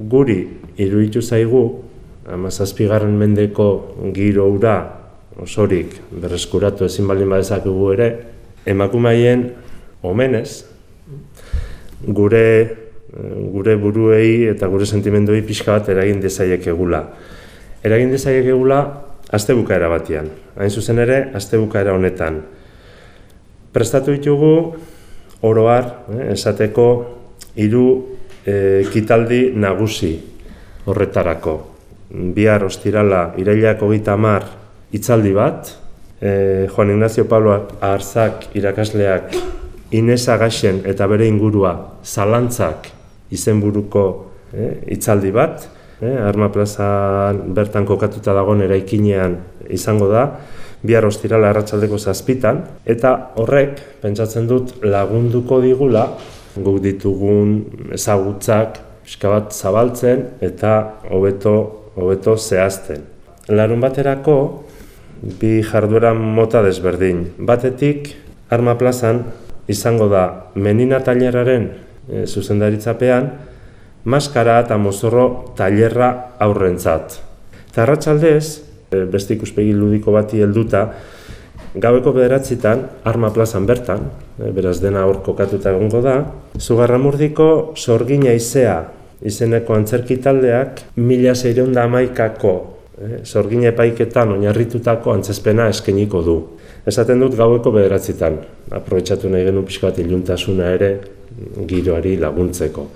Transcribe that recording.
guri iruditu zaigu, amazazpigarren mendeko giro ura osorik berreskuratu ezin baldin badezakegu ere, emakumaien omenez, gure, gure buruei eta gure sentimenduei pixka bat eragin dezaiekegula. Eragin dezaiekegula azte bukaera batian, hain zuzen ere, azte bukaera honetan. Prestatu ditugu, oroar, eh, esateko, hiru eh, kitaldi nagusi horretarako. Bihar ostirala irailak hogeita hamar hitzaldi bat, eh, Juan Ignacio Pablo Arzak irakasleak Inesa Gaxen eta bere ingurua zalantzak izenburuko hitzaldi bat, eh, Arma Plazan bertan kokatuta dagoen eraikinean izango da, bihar ostirala arratsaldeko zazpitan, eta horrek, pentsatzen dut, lagunduko digula, guk ditugun ezagutzak, pixka bat zabaltzen eta hobeto hobeto zehazten. Larun baterako, bi jarduera mota desberdin. Batetik, Arma Plazan izango da menina taileraren e, zuzendaritzapean, maskara eta mozorro tailerra aurrentzat. Tarratxaldez, e, beste ikuspegi ludiko bati helduta, gaueko bederatzitan, Arma Plazan bertan, e, beraz dena hor kokatuta egongo da, Zugarramurdiko sorgina izea izeneko antzerki taldeak mila zeireunda amaikako eh, sorgin epaiketan oinarritutako antzespena eskeniko du. Esaten dut gaueko bederatzitan, aprobetsatu nahi genuen pixka bat iluntasuna ere giroari laguntzeko.